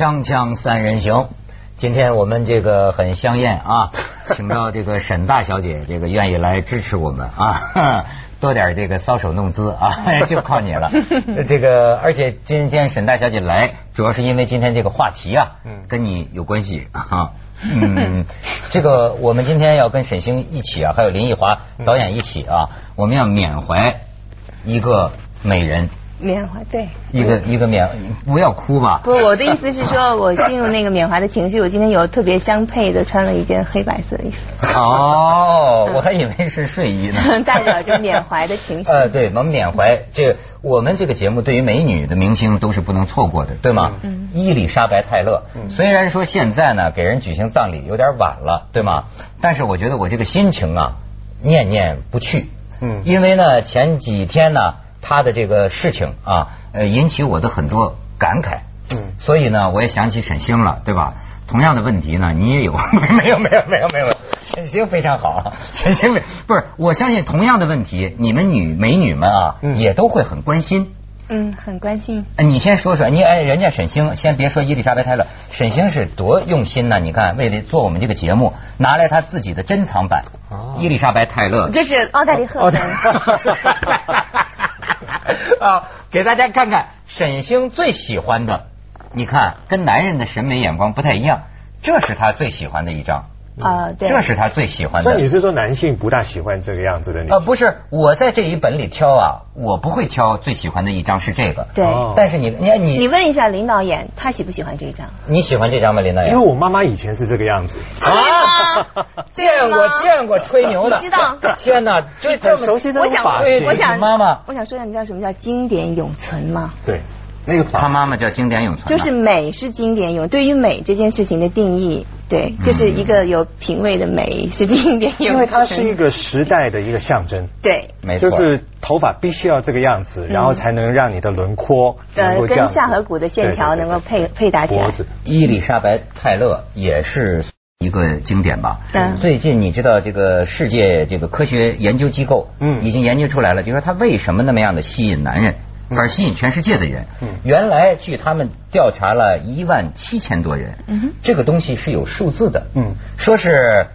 锵锵三人行，今天我们这个很香艳啊，请到这个沈大小姐，这个愿意来支持我们啊，多点这个搔首弄姿啊，就靠你了。这个而且今天沈大小姐来，主要是因为今天这个话题啊，跟你有关系啊。嗯，这个我们今天要跟沈星一起啊，还有林奕华导演一起啊，我们要缅怀一个美人。缅怀对一个一个缅，不要哭吧。不，我的意思是说，我进入那个缅怀的情绪。我今天有特别相配的，穿了一件黑白色的衣服。哦，我还以为是睡衣呢。代表着缅怀的情绪。呃，对，我们缅怀这我们这个节目对于美女的明星都是不能错过的，对吗？嗯。伊丽莎白泰勒，虽然说现在呢给人举行葬礼有点晚了，对吗？但是我觉得我这个心情啊念念不去。嗯。因为呢前几天呢。他的这个事情啊，呃，引起我的很多感慨。嗯，所以呢，我也想起沈星了，对吧？同样的问题呢，你也有？没有，没有，没有，没有。沈星非常好，沈星不是，我相信同样的问题，你们女美女们啊，也都会很关心。嗯，很关心。你先说说，你哎，人家沈星，先别说伊丽莎白泰勒，沈星是多用心呢？你看，为了做我们这个节目，拿来他自己的珍藏版伊丽莎白泰勒，这是奥黛丽赫本。啊，给大家看看沈星最喜欢的，你看跟男人的审美眼光不太一样，这是他最喜欢的一张。啊，对，这是他最喜欢的。所以你是说男性不大喜欢这个样子的女？呃，不是，我在这一本里挑啊，我不会挑最喜欢的一张是这个。对，但是你你你，你问一下林导演，他喜不喜欢这一张？你喜欢这张吗，林导演？因为我妈妈以前是这个样子。啊，见过见过吹牛的，知道？天哪，就这么熟悉的发型。我想妈妈，我想说一下，你知道什么叫经典永存吗？对。那个他妈妈叫经典咏存，就是美是经典咏。对于美这件事情的定义，对，就是一个有品味的美是经典永。因为它是一个时代的一个象征，对，没错，就是头发必须要这个样子，然后才能让你的轮廓呃跟下颌骨的线条能够配配搭起来。伊丽莎白泰勒也是一个经典吧？嗯。最近你知道这个世界这个科学研究机构嗯已经研究出来了，就说他为什么那么样的吸引男人？而吸引全世界的人，嗯原来据他们调查了一万七千多人，嗯这个东西是有数字的，嗯说是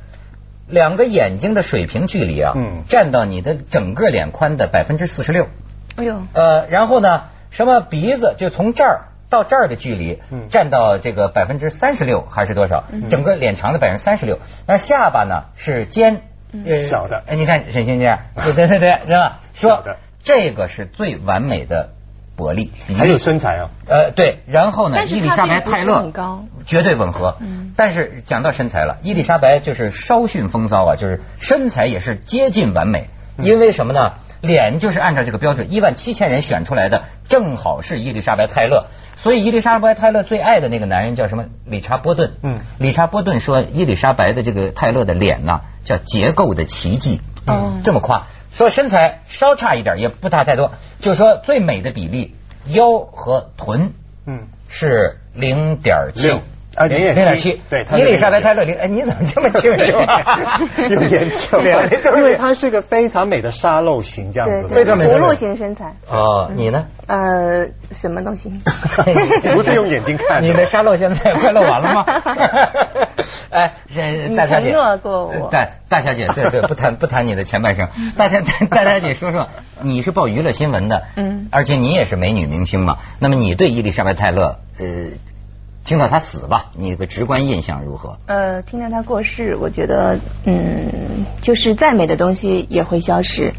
两个眼睛的水平距离啊，嗯占到你的整个脸宽的百分之四十六。哎呦，呃，然后呢，什么鼻子就从这儿到这儿的距离，占到这个百分之三十六还是多少？整个脸长的百分之三十六，那下巴呢是尖，小的。哎，你看沈星这样，对对对对，是吧？说。这个是最完美的比例，还有身材啊？呃，对。然后呢，伊丽莎白泰勒，绝对吻合。嗯。但是讲到身材了，伊丽莎白就是稍逊风骚啊，就是身材也是接近完美。因为什么呢？脸就是按照这个标准，一万七千人选出来的，正好是伊丽莎白泰勒。所以伊丽莎白泰勒最爱的那个男人叫什么？理查波顿。嗯。理查波顿说，伊丽莎白的这个泰勒的脸呢，叫结构的奇迹。嗯。这么夸。说身材稍差一点也不差太多，就是说最美的比例腰和臀，嗯，是零点七啊零点七，对，伊丽莎白泰勒零，哎，你怎么这么清楚？有研究，因为她是个非常美的沙漏型这样子，非常美葫芦型身材。哦，你呢？呃，什么东西？不是用眼睛看。你的沙漏现在快漏完了吗？哎，大小姐，大大小姐，对对，不谈不谈你的前半生。大大大小姐说说，你是报娱乐新闻的，嗯，而且你也是美女明星嘛。那么你对伊丽莎白泰勒，呃，听到她死吧，你的直观印象如何？呃，听到她过世，我觉得，嗯，就是再美的东西也会消失。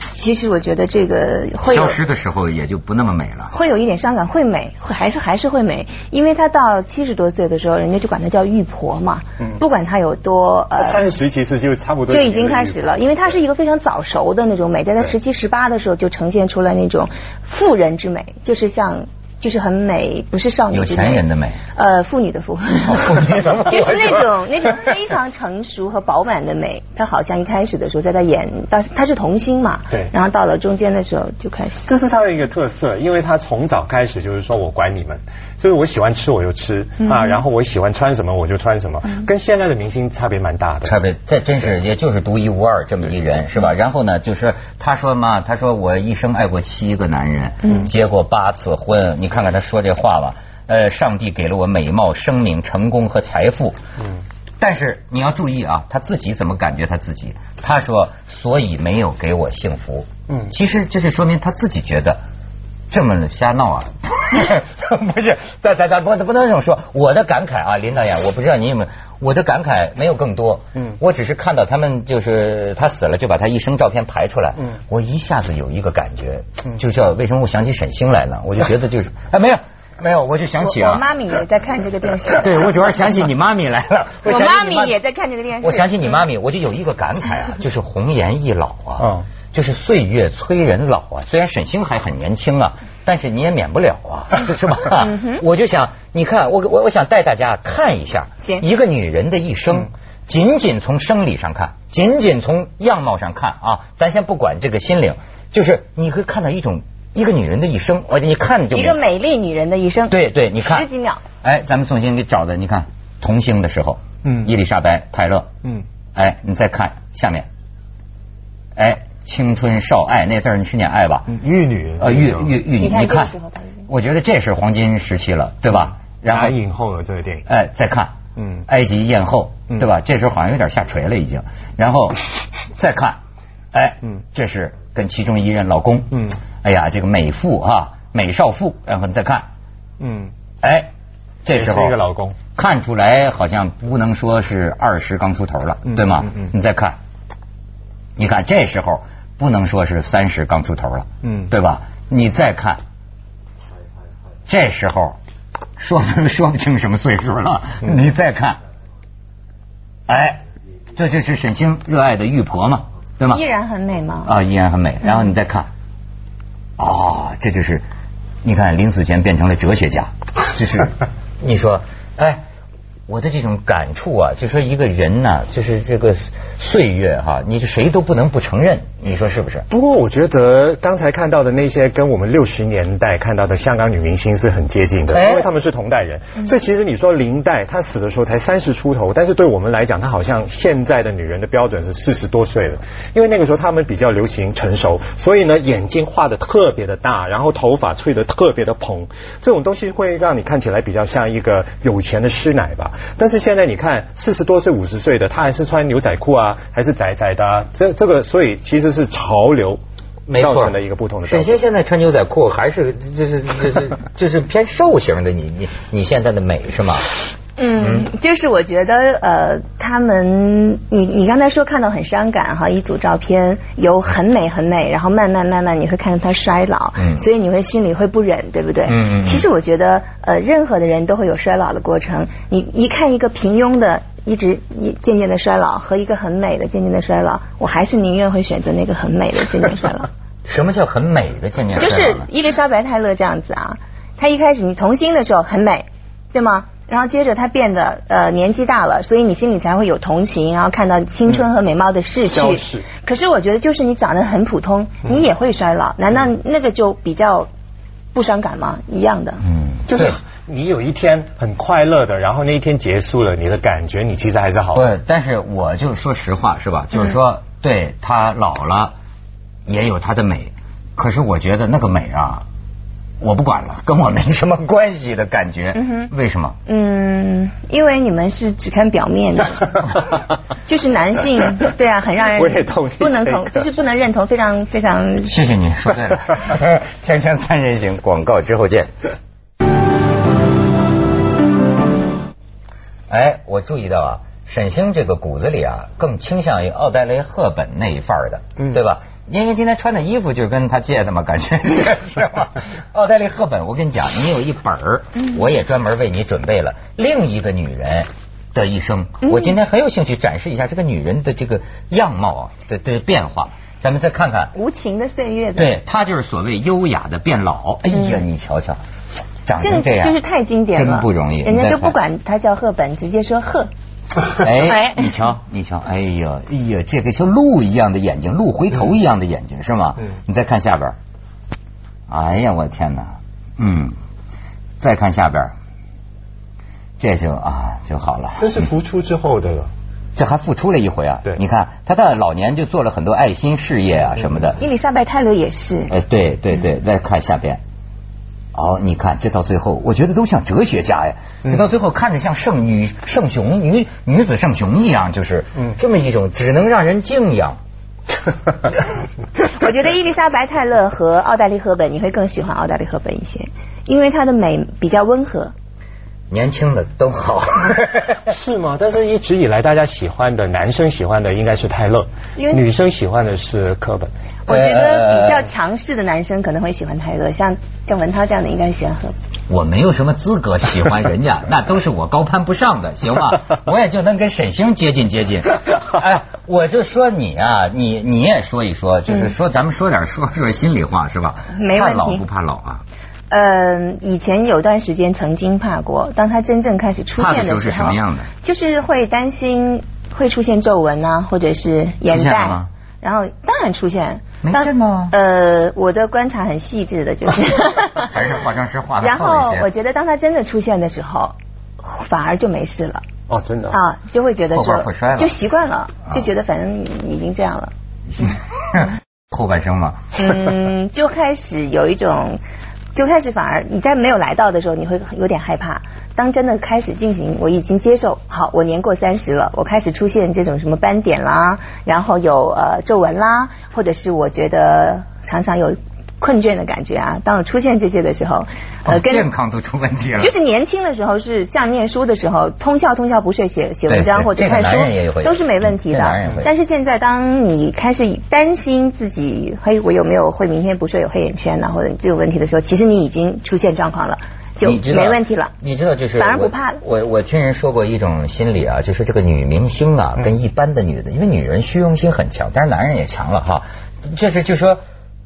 其实我觉得这个会消失的时候也就不那么美了，会有一点伤感，会美，会还是还是会美，因为她到七十多岁的时候，人家就管她叫玉婆嘛，嗯，不管她有多呃，三十其实就差不多就已经开始了，因为她是一个非常早熟的那种美，在她十七十八的时候就呈现出来那种妇人之美，就是像。就是很美，不是少女。有钱人的美。呃，妇女的妇。就是那种那种非常成熟和饱满的美。她好像一开始的时候在她演，到她是童星嘛。对。然后到了中间的时候就开始。这是她的一个特色，因为她从早开始就是说我管你们，所以我喜欢吃我就吃啊，然后我喜欢穿什么我就穿什么，跟现在的明星差别蛮大的。差别，这真是也就是独一无二这么一人是吧？然后呢，就是她说嘛，她说我一生爱过七个男人，结过八次婚，你。看看他说这话吧。呃，上帝给了我美貌、生命、成功和财富。嗯。但是你要注意啊，他自己怎么感觉他自己？他说，所以没有给我幸福。嗯。其实这就说明他自己觉得这么瞎闹啊。不是，咱咱咱不不能这么说。我的感慨啊，林导演，我不知道你有没有，我的感慨没有更多。嗯。我只是看到他们就是他死了，就把他一生照片排出来。嗯。我一下子有一个感觉，就叫为什么我想起沈星来了？我就觉得就是 哎，没有。没有，我就想起啊，我妈咪也在看这个电视。对，我主要想起你妈咪来了。我妈咪也在看这个电视。我想起你妈咪，我就有一个感慨啊，就是红颜易老啊，就是岁月催人老啊。虽然沈星还很年轻啊，但是你也免不了啊，是吧？我就想，你看，我我我想带大家看一下，一个女人的一生，仅仅从生理上看，仅仅从样貌上看啊，咱先不管这个心灵，就是你会看到一种。一个女人的一生，我一看就一个美丽女人的一生。对对，你看十几秒。哎，咱们重新给找的，你看童星的时候，嗯，伊丽莎白泰勒，嗯，哎，你再看下面，哎，青春少爱那字儿，你是念爱吧？玉女，呃，玉玉玉女，你看，我觉得这是黄金时期了，对吧？然后影后的这个电影，哎，再看，嗯，埃及艳后，对吧？这时候好像有点下垂了已经，然后再看，哎，嗯，这是跟其中一任老公，嗯。哎呀，这个美妇哈，美少妇，然后你再看，嗯，哎，这时候一个老公？看出来好像不能说是二十刚出头了，对吗？你再看，你看这时候不能说是三十刚出头了，嗯，对吧？你再看，这时候说说不清什么岁数了。你再看，哎，这就是沈星热爱的玉婆嘛，对吗？依然很美吗？啊，依然很美。然后你再看。啊，这就是，你看临死前变成了哲学家，就是 你说，哎。我的这种感触啊，就说一个人呢，就是这个岁月哈，你谁都不能不承认，你说是不是？不过我觉得刚才看到的那些跟我们六十年代看到的香港女明星是很接近的，因为他们是同代人。所以其实你说林黛她死的时候才三十出头，但是对我们来讲，她好像现在的女人的标准是四十多岁了，因为那个时候他们比较流行成熟，所以呢眼睛画的特别的大，然后头发吹的特别的蓬，这种东西会让你看起来比较像一个有钱的师奶吧。但是现在你看，四十多岁、五十岁的，他还是穿牛仔裤啊，还是窄窄的，这这个，所以其实是潮流造成的一个不同的。沈星现在穿牛仔裤还是就是就是就是偏瘦型的，你你你现在的美是吗？嗯，就是我觉得呃，他们你你刚才说看到很伤感哈，一组照片有很美很美，然后慢慢慢慢你会看到它衰老，嗯，所以你会心里会不忍，对不对？嗯嗯。其实我觉得呃，任何的人都会有衰老的过程。你一看一个平庸的一直一渐渐的衰老和一个很美的渐渐的衰老，我还是宁愿会选择那个很美的渐渐衰老。什么叫很美的渐渐衰老？就是伊丽莎白泰勒这样子啊，她一开始你童星的时候很美，对吗？然后接着他变得呃年纪大了，所以你心里才会有同情，然后看到青春和美貌的逝去。可是我觉得，就是你长得很普通，你也会衰老。难道那个就比较不伤感吗？一样的。嗯，就是你有一天很快乐的，然后那一天结束了，你的感觉你其实还是好。对，但是我就说实话是吧？就是说，对他老了也有他的美，可是我觉得那个美啊。我不管了，跟我没什么关系的感觉。嗯哼，为什么？嗯，因为你们是只看表面的，就是男性，对啊，很让人我也同意，不能同，就是不能认同，非常非常。谢谢你说对了，锵锵三人行，广告之后见。哎，我注意到啊，沈星这个骨子里啊，更倾向于奥黛丽·赫本那一范儿的，对吧？因为今天穿的衣服就是跟他借的嘛，感觉 是吧？奥黛丽·赫本，我跟你讲，你有一本儿，我也专门为你准备了另一个女人的一生。我今天很有兴趣展示一下这个女人的这个样貌啊的的变化。咱们再看看无情的岁月，对，她就是所谓优雅的变老。哎呀，你瞧瞧，长成这样，就是太经典了，真不容易。人家就不管她叫赫本，直接说赫。哎，你瞧，你瞧，哎呀，哎呀，这个像鹿一样的眼睛，鹿回头一样的眼睛，是吗？嗯。你再看下边，哎呀，我的天哪，嗯，再看下边，这就啊就好了。这是复出之后的了，这还复出了一回啊？对。你看，他到老年就做了很多爱心事业啊什么的。伊丽莎白泰勒也是。哎，对对对，再看下边，哦，你看这到最后，我觉得都像哲学家呀。这到最后看着像圣女圣雄女女子圣雄一样，就是这么一种只能让人敬仰。我觉得伊丽莎白泰勒和奥黛丽赫本，你会更喜欢奥黛丽赫本一些，因为她的美比较温和。年轻的都好，是吗？但是一直以来大家喜欢的男生喜欢的应该是泰勒，女生喜欢的是科本。我觉得比较强势的男生可能会喜欢泰勒，像像文涛这样的应该喜欢赫本。我没有什么资格喜欢人家，那都是我高攀不上的，行吗？我也就能跟沈星接近接近。哎，我就说你啊，你你也说一说，就是说咱们说点说说心里话是吧？没问题。怕老不怕老啊？嗯，以前有段时间曾经怕过，当他真正开始出现的时候，是什么样的？就是会担心会出现皱纹啊，或者是眼袋。然后当然出现，没见吗？呃，我的观察很细致的，就是 还是化妆师画的然后我觉得当他真的出现的时候，反而就没事了。哦，真的啊，就会觉得说就习惯了，就觉得反正已经这样了。后半生嘛。嗯，就开始有一种。就开始反而你在没有来到的时候，你会有点害怕。当真的开始进行，我已经接受，好，我年过三十了，我开始出现这种什么斑点啦，然后有呃皱纹啦，或者是我觉得常常有。困倦的感觉啊！当我出现这些的时候，呃，健康都出问题了。就是年轻的时候是像念书的时候，通宵通宵不睡写写文章或者看书，都是没问题的。但是现在当你开始担心自己，嘿，我有没有会明天不睡有黑眼圈呢？或者这个问题的时候，其实你已经出现状况了，就没问题了。你知道，就是反而不怕了。我我听人说过一种心理啊，就是这个女明星啊，跟一般的女的，因为女人虚荣心很强，但是男人也强了哈。这是就说。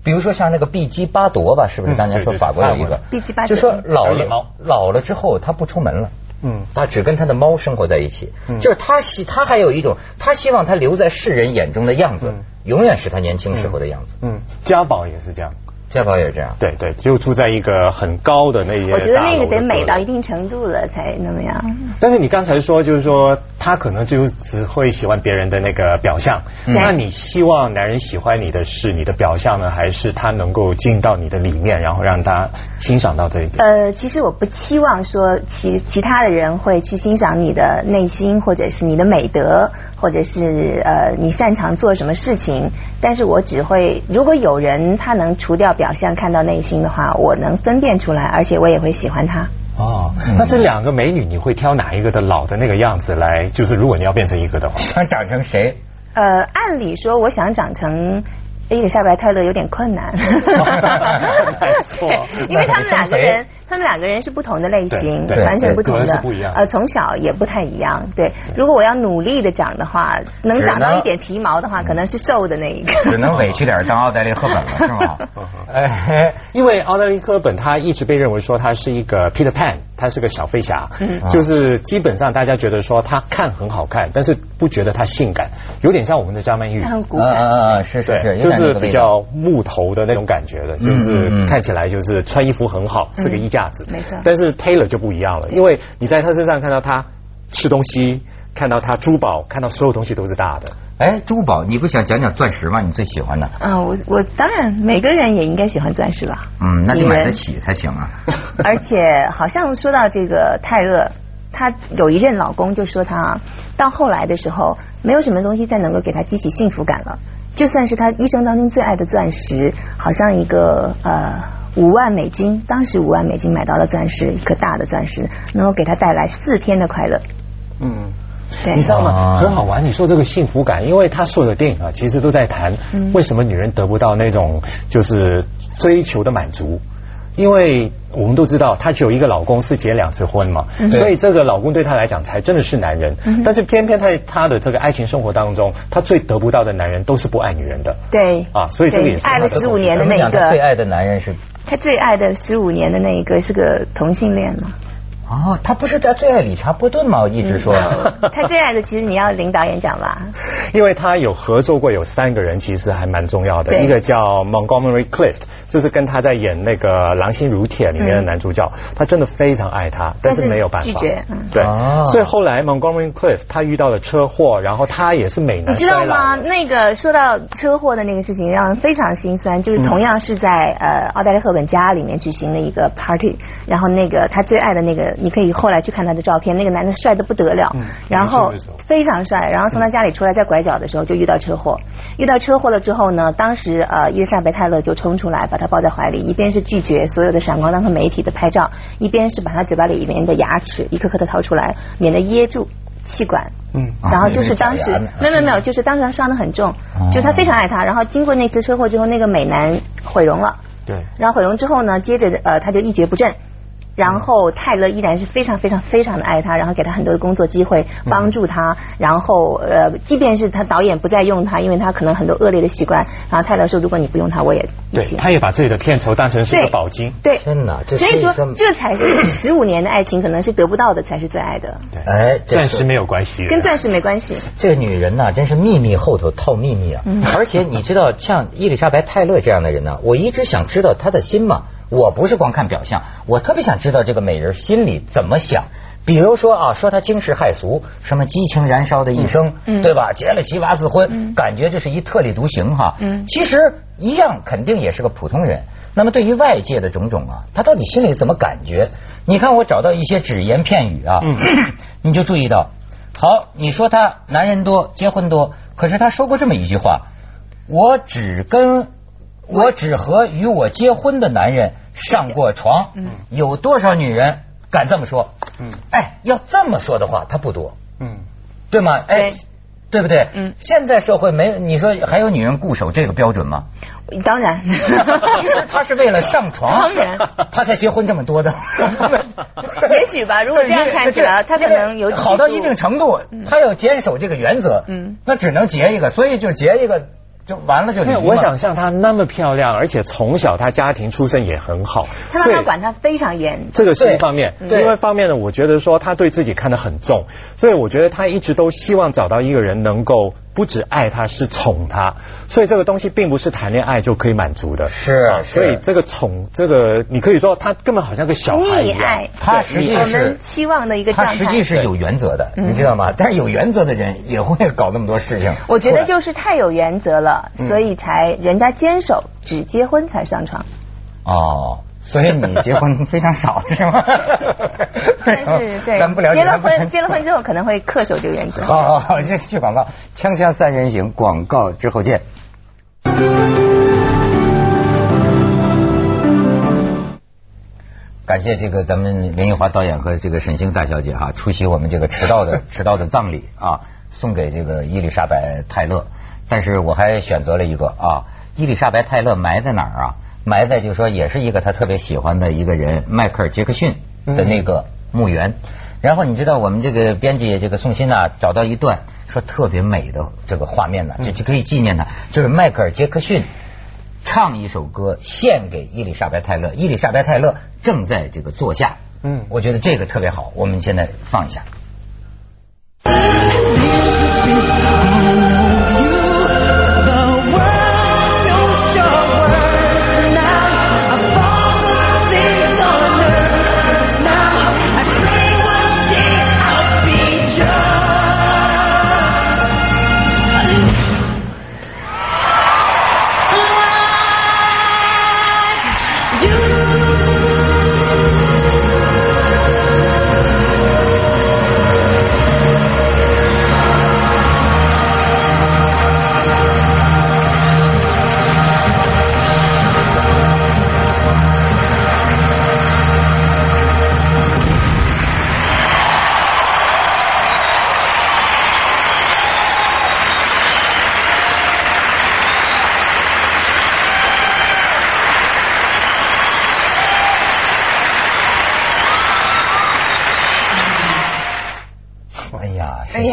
比如说像那个碧姬巴夺吧，是不是？当年说法国有一个，碧姬巴就说老了老了之后他不出门了，嗯，他只跟他的猫生活在一起，就是他希他还有一种他希望他留在世人眼中的样子，永远是他年轻时候的样子。嗯，家宝也是这样。家宝也这样，对对，就住在一个很高的那些。我觉得那个得美到一定程度了才那么样。但是你刚才说，就是说他可能就只会喜欢别人的那个表象。那你希望男人喜欢你的是你的表象呢，还是他能够进到你的里面，然后让他欣赏到这一点？呃，其实我不期望说其其他的人会去欣赏你的内心，或者是你的美德，或者是呃你擅长做什么事情。但是我只会，如果有人他能除掉表。表象看到内心的话，我能分辨出来，而且我也会喜欢他。哦，那这两个美女，你会挑哪一个的老的那个样子来？就是如果你要变成一个的话，想长成谁？呃，按理说，我想长成。伊丽莎白泰勒有点困难，因为他们两个人，他们两个人是不同的类型，完全不同的，呃，从小也不太一样。对，如果我要努力的长的话，能长到一点皮毛的话，可能是瘦的那一个。只能委屈点当奥黛丽赫本了，是吗？哎，因为奥黛丽赫本她一直被认为说她是一个 Peter Pan，她是个小飞侠，就是基本上大家觉得说她看很好看，但是不觉得她性感，有点像我们的张曼玉。很古感，是是是，就。是比较木头的那种感觉的，就是看起来就是穿衣服很好，是个衣架子。没错。但是 Taylor 就不一样了，因为你在他身上看到他吃东西，看到他珠宝，看到所有东西都是大的。哎，珠宝，你不想讲讲钻石吗？你最喜欢的？啊，我我当然，每个人也应该喜欢钻石吧。嗯，那就买得起才行啊。而且好像说到这个泰勒，她有一任老公就说她到后来的时候，没有什么东西再能够给她激起幸福感了。就算是他一生当中最爱的钻石，好像一个呃五万美金，当时五万美金买到了钻石，一颗大的钻石，能够给他带来四天的快乐。嗯，你知道吗？很好玩。你说这个幸福感，因为他所有的电影啊，其实都在谈为什么女人得不到那种就是追求的满足。因为我们都知道，她只有一个老公，是结两次婚嘛，所以这个老公对她来讲才真的是男人。但是偏偏在她的这个爱情生活当中，她最得不到的男人都是不爱女人的。对啊，所以这个也是爱了十五年的那个最爱的男人是。她最爱的十五年的那一个是个同性恋嘛？哦，他不是他最爱理查波顿吗？我一直说。他最爱的其实你要领导演讲吧。因为他有合作过有三个人，其实还蛮重要的。一个叫 Montgomery Clift，就是跟他在演那个《狼心如铁》里面的男主角，他真的非常爱他，但是没有办法拒绝。对，所以后来 Montgomery Clift 他遇到了车祸，然后他也是美男。你知道吗？那个说到车祸的那个事情，让人非常心酸。就是同样是在呃奥黛丽赫本家里面举行的一个 party，然后那个他最爱的那个，你可以后来去看他的照片，那个男的帅的不得了，然后非常帅。然后从他家里出来，在拐角的时候就遇到车祸。遇到车祸了之后呢，当时呃伊丽莎白泰勒就冲出来把他抱在怀里，一边是拒绝所有的闪光灯和媒体的拍照，一边是把他嘴巴里面的牙齿一颗颗的掏出来，免得噎住气管。嗯，然后就是当时没有没有没有，就是当时他伤的很重，就他非常爱他。然后经过那次车祸之后，那个美男毁容了。对。然后毁容之后呢，接着呃他就一蹶不振。然后泰勒依然是非常非常非常的爱他，然后给他很多的工作机会，帮助他。然后呃，即便是他导演不再用他，因为他可能很多恶劣的习惯。然后泰勒说：“如果你不用他，我也对。”他也把自己的片酬当成是一个宝金。对，天哪！所以说这才是 十五年的爱情，可能是得不到的才是最爱的。哎，钻石没有关系，跟钻石没关系。这个女人呢，真是秘密后头套秘密啊！而且你知道，像伊丽莎白泰勒这样的人呢，我一直想知道她的心嘛。我不是光看表象，我特别想知道这个美人心里怎么想。比如说啊，说她惊世骇俗，什么激情燃烧的一生，对吧？结了七八次婚，感觉这是一特立独行哈。其实一样，肯定也是个普通人。那么对于外界的种种啊，他到底心里怎么感觉？你看我找到一些只言片语啊，你就注意到。好，你说他男人多，结婚多，可是他说过这么一句话：我只跟。我只和与我结婚的男人上过床，嗯有多少女人敢这么说？嗯，哎，要这么说的话，他不多，嗯，对吗？哎，对不对？嗯，现在社会没你说还有女人固守这个标准吗？当然，其实他是为了上床，当然，他才结婚这么多的。也许吧，如果这样看起来，他可能有好到一定程度，他要坚守这个原则，嗯，那只能结一个，所以就结一个。就完了就。因为我想像她那么漂亮，而且从小她家庭出身也很好，她妈妈管她非常严。这个是一方面，另外一方面呢，我觉得说她对自己看得很重，所以我觉得她一直都希望找到一个人能够。不止爱他，是宠他，所以这个东西并不是谈恋爱就可以满足的。是，所以这个宠，这个你可以说他根本好像个小孩一样。他实际是期望的一个他实际是有原则的，你知道吗？但是有原则的人也会搞那么多事情。我觉得就是太有原则了，所以才人家坚守只结婚才上床。哦。所以你结婚非常少是吗？但是对，咱不了解。结了婚，结了婚之后可能会恪守这个原则。好好好，先去广告，锵锵三人行，广告之后见。感谢这个咱们林奕华导演和这个沈星大小姐哈出席我们这个迟到的 迟到的葬礼啊，送给这个伊丽莎白泰勒。但是我还选择了一个啊，伊丽莎白泰勒埋在哪儿啊？埋在就是说也是一个他特别喜欢的一个人，迈克尔杰克逊的那个墓园。然后你知道我们这个编辑这个宋鑫啊，找到一段说特别美的这个画面呢，就就可以纪念他，就是迈克尔杰克逊唱一首歌献给伊丽莎白泰勒，伊丽莎白泰勒正在这个坐下。嗯，我觉得这个特别好，我们现在放一下。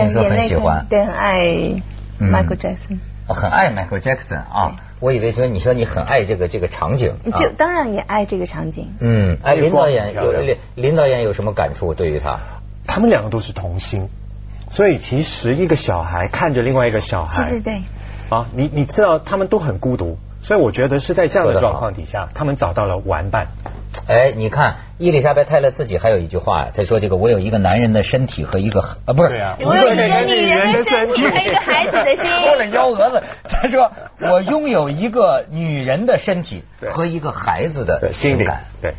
很喜欢，对，很爱 Michael Jackson，很爱 Michael Jackson 啊！我以为说你说你很爱这个这个场景，就当然也爱这个场景。嗯，哎，林导演有林林导演有什么感触？对于他，他们两个都是童星。所以其实一个小孩看着另外一个小孩，对对对。啊，你你知道他们都很孤独，所以我觉得是在这样的状况底下，他们找到了玩伴。哎，你看伊丽莎白泰勒自己还有一句话，她说：“这个我有一个男人的身体和一个啊，不是，我有一个女人的身体和一个 孩子的心。”说了幺蛾子，她说：“我拥有一个女人的身体和一个孩子的情感。”对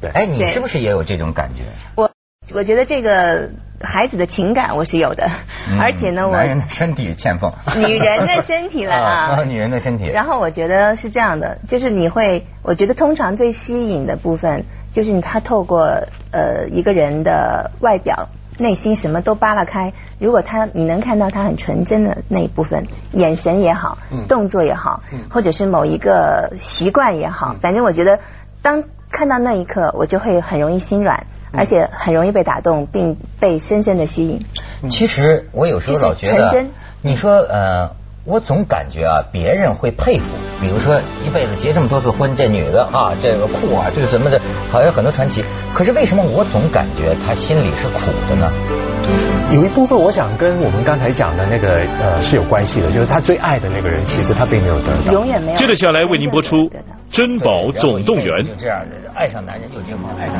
对。哎，你是不是也有这种感觉？我我觉得这个。孩子的情感我是有的，而且呢，我男人的身体欠奉，女人的身体了啊，女人的身体。然后我觉得是这样的，就是你会，我觉得通常最吸引的部分，就是他透过呃一个人的外表，内心什么都扒拉开。如果他你能看到他很纯真的那一部分，眼神也好，动作也好，或者是某一个习惯也好，反正我觉得当看到那一刻，我就会很容易心软。而且很容易被打动，并被深深的吸引。其实我有时候老觉得，你说呃，我总感觉啊，别人会佩服，比如说一辈子结这么多次婚，这女的啊，这个酷啊，这个什么的，好像很多传奇。可是为什么我总感觉她心里是苦的呢？有一部分我想跟我们刚才讲的那个呃是有关系的，就是她最爱的那个人，其实她并没有得到，永远没有。接着下来为您播出《珍宝总动员》。就这样，爱上男人又结婚，爱上。